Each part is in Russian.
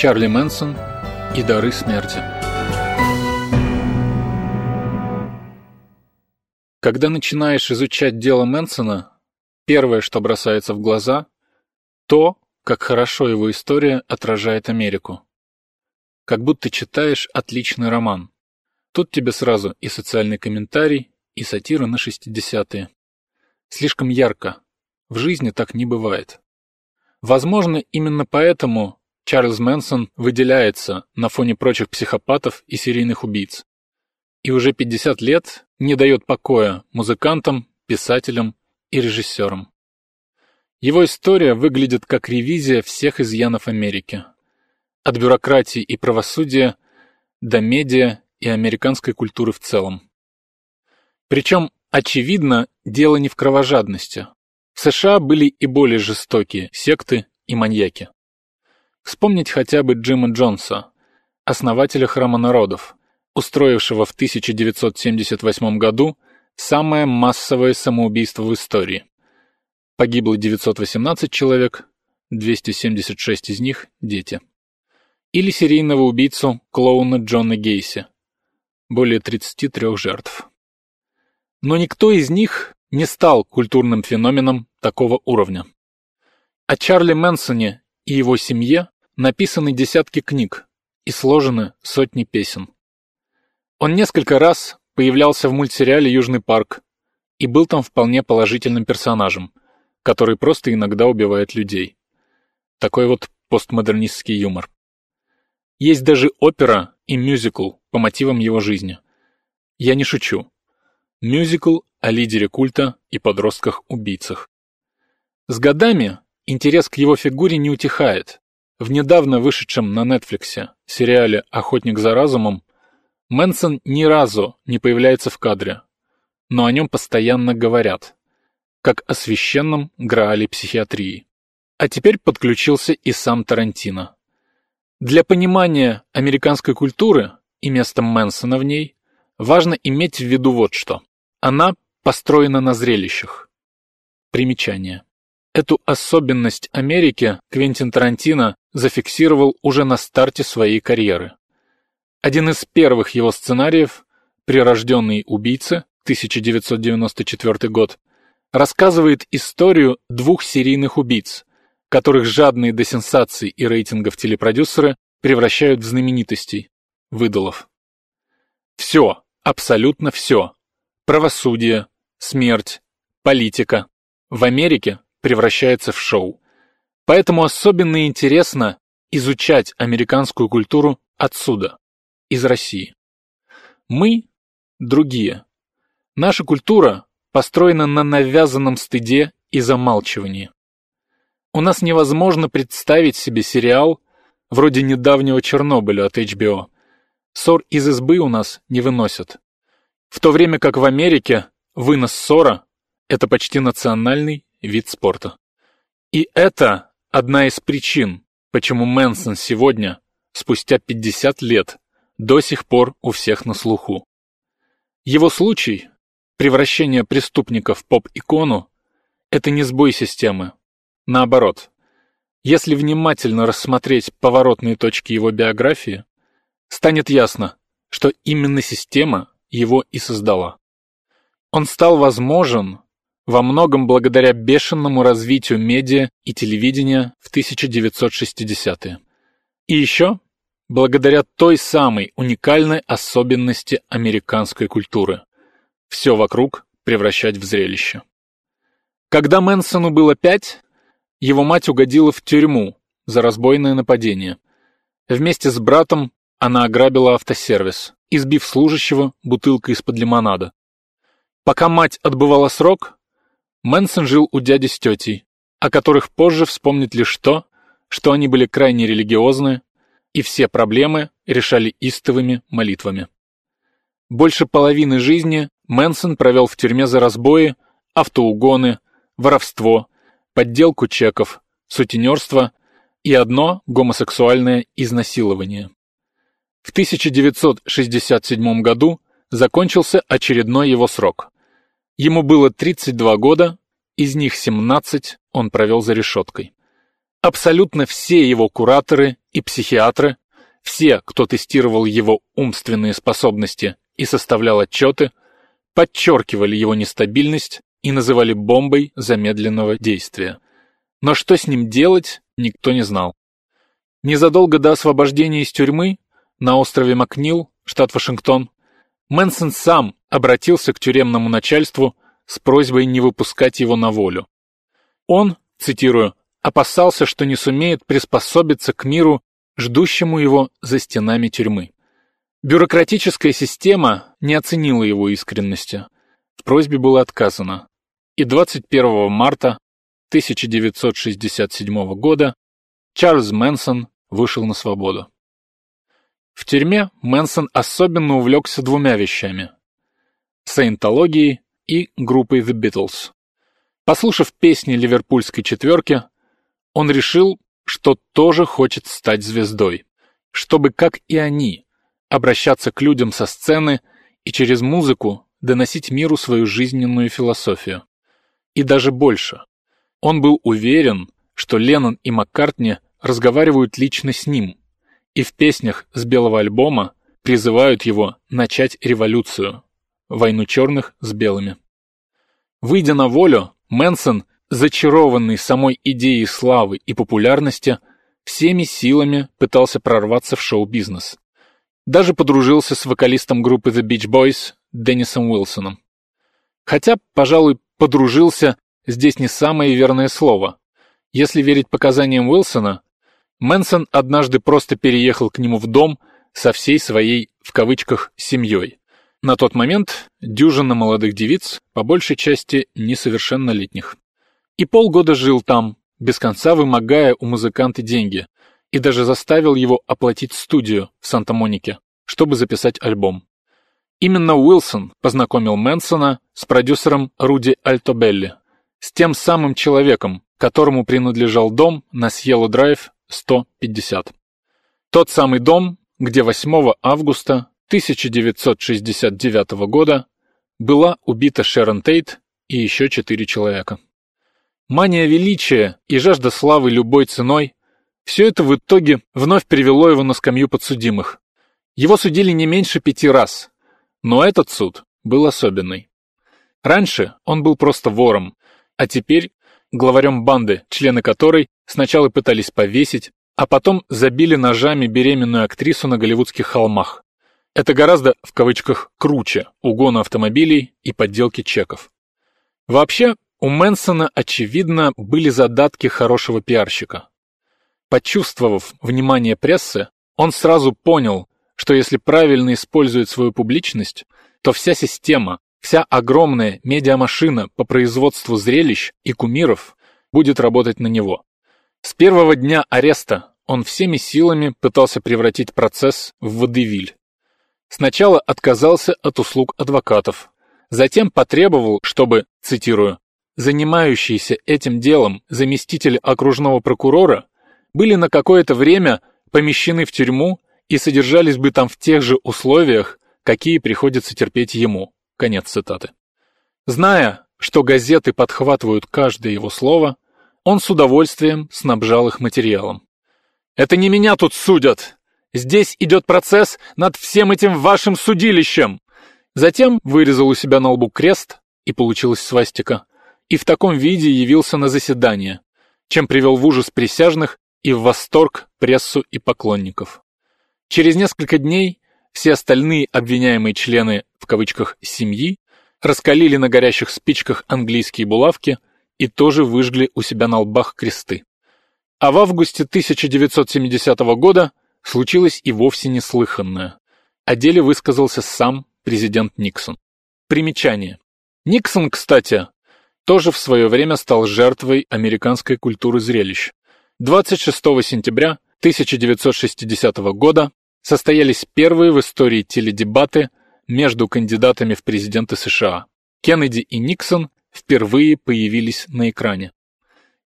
Чарли Мэнсон и дары смерти. Когда начинаешь изучать дело Мэнсона, первое, что бросается в глаза, то, как хорошо его история отражает Америку. Как будто читаешь отличный роман. Тут тебе сразу и социальный комментарий, и сатира на 60-е. Слишком ярко. В жизни так не бывает. Возможно, именно поэтому Чарльз Мэнсон выделяется на фоне прочих психопатов и серийных убийц. И уже 50 лет не дает покоя музыкантам, писателям и режиссерам. Его история выглядит как ревизия всех изъянов Америки. От бюрократии и правосудия до медиа и американской культуры в целом. Причем, очевидно, дело не в кровожадности. В США были и более жестокие секты и маньяки. Вспомнить хотя бы Джима Джонса, основателя Храма народов, устроившего в 1978 году самое массовое самоубийство в истории. Погибло 918 человек, 276 из них – дети. Или серийного убийцу клоуна Джона Гейси. Более 33 жертв. Но никто из них не стал культурным феноменом такого уровня. О Чарли Мэнсоне и его семье написаны десятки книг и сложены сотни песен. Он несколько раз появлялся в мультсериале «Южный парк» и был там вполне положительным персонажем, который просто иногда убивает людей. Такой вот постмодернистский юмор. Есть даже опера и мюзикл по мотивам его жизни. Я не шучу. Мюзикл о лидере культа и подростках-убийцах. С годами интерес к его фигуре не утихает. В недавно вышедшем на Netflix сериале «Охотник за разумом» Мэнсон ни разу не появляется в кадре, но о нем постоянно говорят, как о священном граале психиатрии. А теперь подключился и сам Тарантино. Для понимания американской культуры и места Мэнсона в ней важно иметь в виду вот что. Она построена на зрелищах. Примечание. Эту особенность Америки Квентин Тарантино зафиксировал уже на старте своей карьеры. Один из первых его сценариев «Прирожденные убийцы» 1994 год рассказывает историю двух серийных убийц, которых жадные до сенсаций и рейтингов телепродюсеры превращают в знаменитостей, выдалов. Все, абсолютно все правосудие, смерть, политика в Америке превращается в шоу. Поэтому особенно интересно изучать американскую культуру отсюда, из России. Мы другие. Наша культура построена на навязанном стыде и замалчивании. У нас невозможно представить себе сериал вроде недавнего Чернобыля от HBO. Ссор из избы у нас не выносят. В то время как в Америке вынос ссора – это почти национальный вид спорта. И это одна из причин, почему Мэнсон сегодня, спустя 50 лет, до сих пор у всех на слуху. Его случай, превращение преступника в поп-икону, это не сбой системы. Наоборот, если внимательно рассмотреть поворотные точки его биографии, станет ясно, что именно система его и создала. Он стал возможен во многом благодаря бешеному развитию медиа и телевидения в 1960-е. И еще благодаря той самой уникальной особенности американской культуры. Все вокруг превращать в зрелище. Когда Мэнсону было пять, его мать угодила в тюрьму за разбойное нападение. Вместе с братом она ограбила автосервис избив служащего бутылкой из-под лимонада. Пока мать отбывала срок, Мэнсон жил у дяди с тетей, о которых позже вспомнит лишь то, что они были крайне религиозны и все проблемы решали истовыми молитвами. Больше половины жизни Мэнсон провел в тюрьме за разбои, автоугоны, воровство, подделку чеков, сутенерство и одно гомосексуальное изнасилование. В 1967 году закончился очередной его срок. Ему было 32 года, из них 17 он провел за решеткой. Абсолютно все его кураторы и психиатры, все, кто тестировал его умственные способности и составлял отчеты, подчеркивали его нестабильность и называли бомбой замедленного действия. Но что с ним делать, никто не знал. Незадолго до освобождения из тюрьмы на острове Макнил, штат Вашингтон, Мэнсон сам обратился к тюремному начальству с просьбой не выпускать его на волю. Он, цитирую, опасался, что не сумеет приспособиться к миру, ждущему его за стенами тюрьмы. Бюрократическая система не оценила его искренности. В просьбе было отказано. И 21 марта 1967 года Чарльз Мэнсон вышел на свободу. В тюрьме Мэнсон особенно увлекся двумя вещами – саентологией и группой The Beatles. Послушав песни ливерпульской четверки, он решил, что тоже хочет стать звездой, чтобы, как и они, обращаться к людям со сцены и через музыку доносить миру свою жизненную философию. И даже больше. Он был уверен, что Леннон и Маккартни разговаривают лично с ним, и в песнях с белого альбома призывают его начать революцию, войну черных с белыми. Выйдя на волю, Мэнсон, зачарованный самой идеей славы и популярности, всеми силами пытался прорваться в шоу-бизнес. Даже подружился с вокалистом группы The Beach Boys Деннисом Уилсоном. Хотя, пожалуй, подружился здесь не самое верное слово. Если верить показаниям Уилсона, Мэнсон однажды просто переехал к нему в дом со всей своей, в кавычках, семьей. На тот момент дюжина молодых девиц, по большей части несовершеннолетних. И полгода жил там, без конца вымогая у музыканта деньги, и даже заставил его оплатить студию в Санта-Монике, чтобы записать альбом. Именно Уилсон познакомил Мэнсона с продюсером Руди Альтобелли, с тем самым человеком, которому принадлежал дом на Сьелло-Драйв 150. Тот самый дом, где 8 августа 1969 года была убита Шерон Тейт и еще четыре человека. Мания величия и жажда славы любой ценой – все это в итоге вновь привело его на скамью подсудимых. Его судили не меньше пяти раз, но этот суд был особенный. Раньше он был просто вором, а теперь главарем банды, члены которой сначала пытались повесить, а потом забили ножами беременную актрису на голливудских холмах. Это гораздо, в кавычках, круче угона автомобилей и подделки чеков. Вообще, у Мэнсона, очевидно, были задатки хорошего пиарщика. Почувствовав внимание прессы, он сразу понял, что если правильно использует свою публичность, то вся система, Вся огромная медиамашина по производству зрелищ и кумиров будет работать на него. С первого дня ареста он всеми силами пытался превратить процесс в водевиль. Сначала отказался от услуг адвокатов, затем потребовал, чтобы, цитирую, занимающиеся этим делом заместители окружного прокурора были на какое-то время помещены в тюрьму и содержались бы там в тех же условиях, какие приходится терпеть ему. Конец цитаты. Зная, что газеты подхватывают каждое его слово, он с удовольствием снабжал их материалом. «Это не меня тут судят! Здесь идет процесс над всем этим вашим судилищем!» Затем вырезал у себя на лбу крест, и получилась свастика, и в таком виде явился на заседание, чем привел в ужас присяжных и в восторг прессу и поклонников. Через несколько дней все остальные обвиняемые члены, в кавычках, «семьи» раскалили на горящих спичках английские булавки и тоже выжгли у себя на лбах кресты. А в августе 1970 года случилось и вовсе неслыханное. О деле высказался сам президент Никсон. Примечание. Никсон, кстати, тоже в свое время стал жертвой американской культуры зрелищ. 26 сентября 1960 года состоялись первые в истории теледебаты между кандидатами в президенты США. Кеннеди и Никсон впервые появились на экране.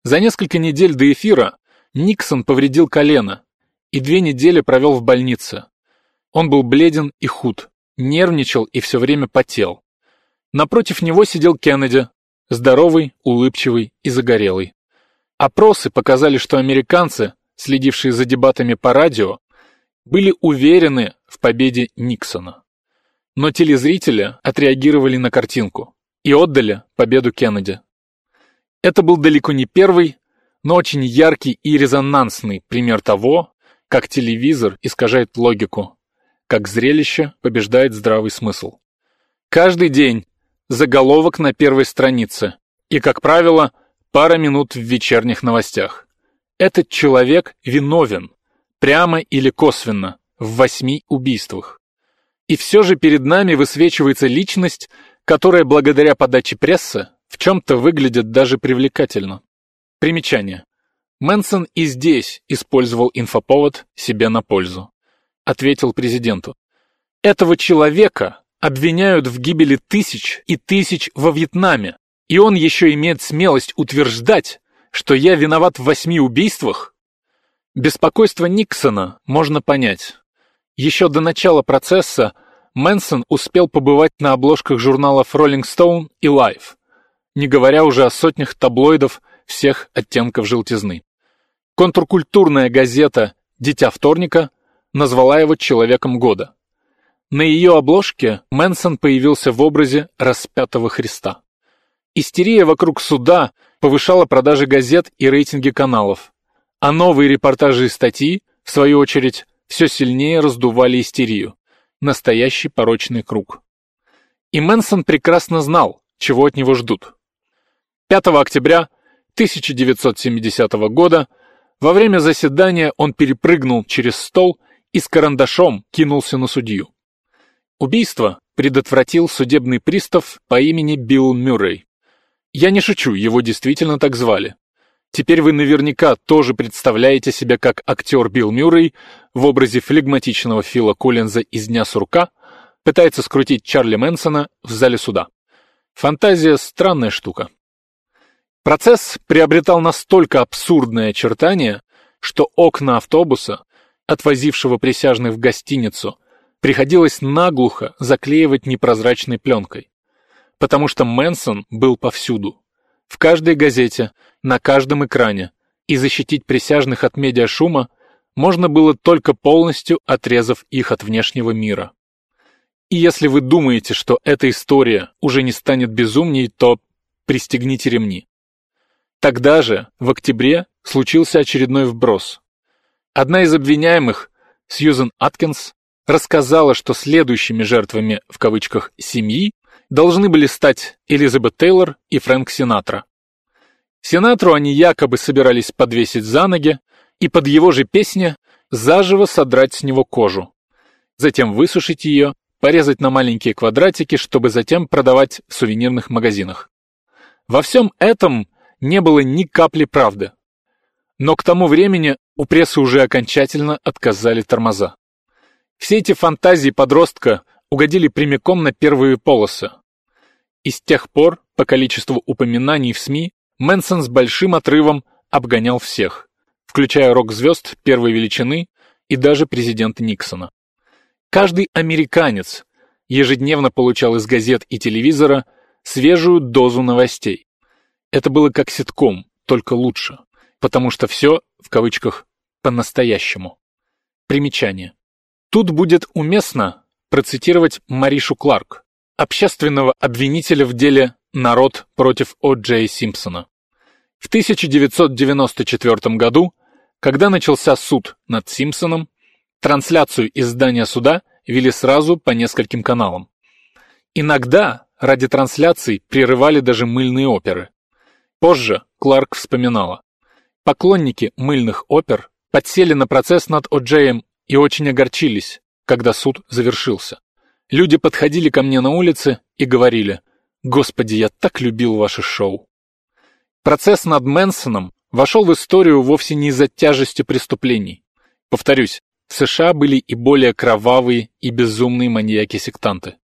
За несколько недель до эфира Никсон повредил колено и две недели провел в больнице. Он был бледен и худ, нервничал и все время потел. Напротив него сидел Кеннеди, здоровый, улыбчивый и загорелый. Опросы показали, что американцы, следившие за дебатами по радио, были уверены в победе Никсона. Но телезрители отреагировали на картинку и отдали победу Кеннеди. Это был далеко не первый, но очень яркий и резонансный пример того, как телевизор искажает логику, как зрелище побеждает здравый смысл. Каждый день заголовок на первой странице и, как правило, пара минут в вечерних новостях. Этот человек виновен, прямо или косвенно, в восьми убийствах. И все же перед нами высвечивается личность, которая благодаря подаче прессы в чем-то выглядит даже привлекательно. Примечание. Мэнсон и здесь использовал инфоповод себе на пользу. Ответил президенту. Этого человека обвиняют в гибели тысяч и тысяч во Вьетнаме, и он еще имеет смелость утверждать, что я виноват в восьми убийствах? Беспокойство Никсона можно понять. Еще до начала процесса Мэнсон успел побывать на обложках журналов Rolling Stone и Life, не говоря уже о сотнях таблоидов всех оттенков желтизны. Контркультурная газета «Дитя вторника» назвала его «Человеком года». На ее обложке Мэнсон появился в образе распятого Христа. Истерия вокруг суда повышала продажи газет и рейтинги каналов, а новые репортажи и статьи, в свою очередь, все сильнее раздували истерию. Настоящий порочный круг. И Мэнсон прекрасно знал, чего от него ждут. 5 октября 1970 года во время заседания он перепрыгнул через стол и с карандашом кинулся на судью. Убийство предотвратил судебный пристав по имени Билл Мюррей. Я не шучу, его действительно так звали. Теперь вы наверняка тоже представляете себя как актер Билл Мюррей в образе флегматичного Фила Коллинза из «Дня сурка» пытается скрутить Чарли Мэнсона в зале суда. Фантазия — странная штука. Процесс приобретал настолько абсурдное очертание, что окна автобуса, отвозившего присяжных в гостиницу, приходилось наглухо заклеивать непрозрачной пленкой. Потому что Мэнсон был повсюду. В каждой газете, на каждом экране, и защитить присяжных от медиашума можно было только полностью отрезав их от внешнего мира. И если вы думаете, что эта история уже не станет безумней, то пристегните ремни. Тогда же, в октябре, случился очередной вброс. Одна из обвиняемых, Сьюзен Аткинс, рассказала, что следующими жертвами, в кавычках, «семьи» должны были стать Элизабет Тейлор и Фрэнк Синатра. Синатру они якобы собирались подвесить за ноги и под его же песни заживо содрать с него кожу. Затем высушить ее, порезать на маленькие квадратики, чтобы затем продавать в сувенирных магазинах. Во всем этом не было ни капли правды. Но к тому времени у прессы уже окончательно отказали тормоза. Все эти фантазии подростка угодили прямиком на первые полосы. И с тех пор, по количеству упоминаний в СМИ, Мэнсон с большим отрывом обгонял всех, включая рок-звезд первой величины и даже президента Никсона. Каждый американец ежедневно получал из газет и телевизора свежую дозу новостей. Это было как ситком, только лучше, потому что все, в кавычках, по-настоящему. Примечание. Тут будет уместно процитировать Маришу Кларк, общественного обвинителя в деле «Народ против О. Джей Симпсона». В 1994 году, когда начался суд над Симпсоном, трансляцию из здания суда вели сразу по нескольким каналам. Иногда ради трансляций прерывали даже мыльные оперы. Позже Кларк вспоминала. Поклонники мыльных опер подсели на процесс над О'Джеем и очень огорчились, когда суд завершился. Люди подходили ко мне на улице и говорили, «Господи, я так любил ваше шоу». Процесс над Мэнсоном вошел в историю вовсе не из-за тяжести преступлений. Повторюсь, в США были и более кровавые и безумные маньяки-сектанты.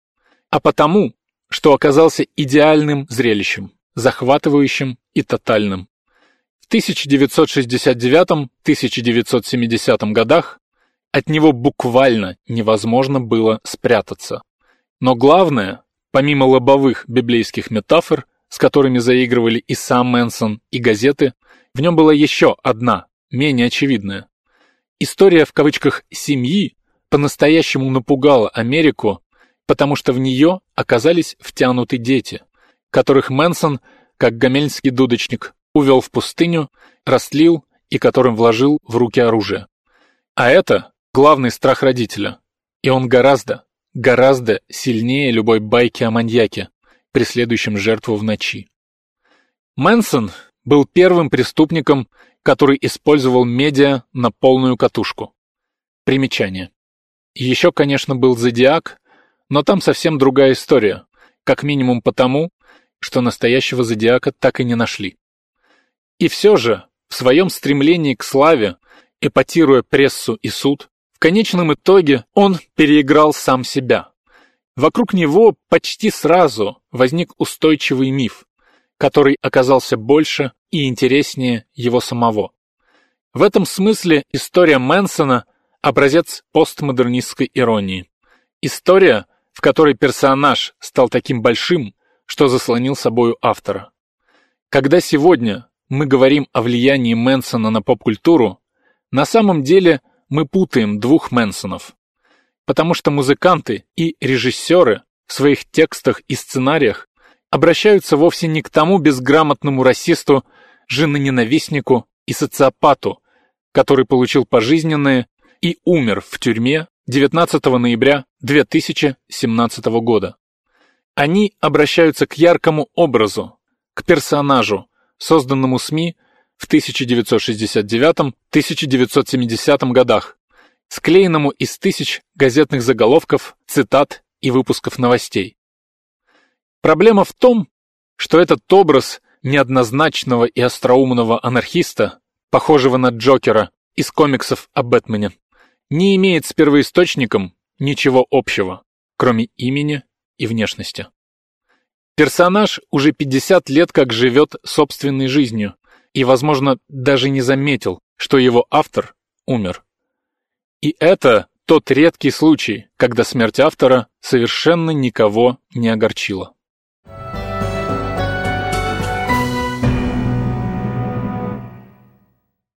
А потому, что оказался идеальным зрелищем, захватывающим и тотальным. В 1969-1970 годах от него буквально невозможно было спрятаться. Но главное, помимо лобовых библейских метафор, с которыми заигрывали и сам Мэнсон, и газеты, В нем была еще одна, менее очевидная. История в кавычках «семьи» по-настоящему напугала Америку, потому что в нее оказались втянуты дети, которых Мэнсон, как гамельнский дудочник, увел в пустыню, растлил и которым вложил в руки оружие. А это главный страх родителя. И он гораздо, гораздо сильнее любой байки о маньяке, преследующем жертву в ночи. Мэнсон был первым преступником, который использовал медиа на полную катушку. Примечание. Еще, конечно, был Зодиак, но там совсем другая история, как минимум потому, что настоящего Зодиака так и не нашли. И все же, в своем стремлении к славе, эпатируя прессу и суд, конечном итоге он переиграл сам себя. Вокруг него почти сразу возник устойчивый миф, который оказался больше и интереснее его самого. В этом смысле история Мэнсона – образец постмодернистской иронии. История, в которой персонаж стал таким большим, что заслонил собою автора. Когда сегодня мы говорим о влиянии Мэнсона на поп-культуру, на самом деле мы путаем двух Мэнсонов. Потому что музыканты и режиссеры в своих текстах и сценариях обращаются вовсе не к тому безграмотному расисту, женоненавистнику и социопату, который получил пожизненное и умер в тюрьме 19 ноября 2017 года. Они обращаются к яркому образу, к персонажу, созданному СМИ в 1969-1970 годах, склеенному из тысяч газетных заголовков, цитат и выпусков новостей. Проблема в том, что этот образ неоднозначного и остроумного анархиста, похожего на Джокера из комиксов о Бэтмене, не имеет с первоисточником ничего общего, кроме имени и внешности. Персонаж уже 50 лет как живет собственной жизнью и, возможно, даже не заметил, что его автор умер. И это тот редкий случай, когда смерть автора совершенно никого не огорчила.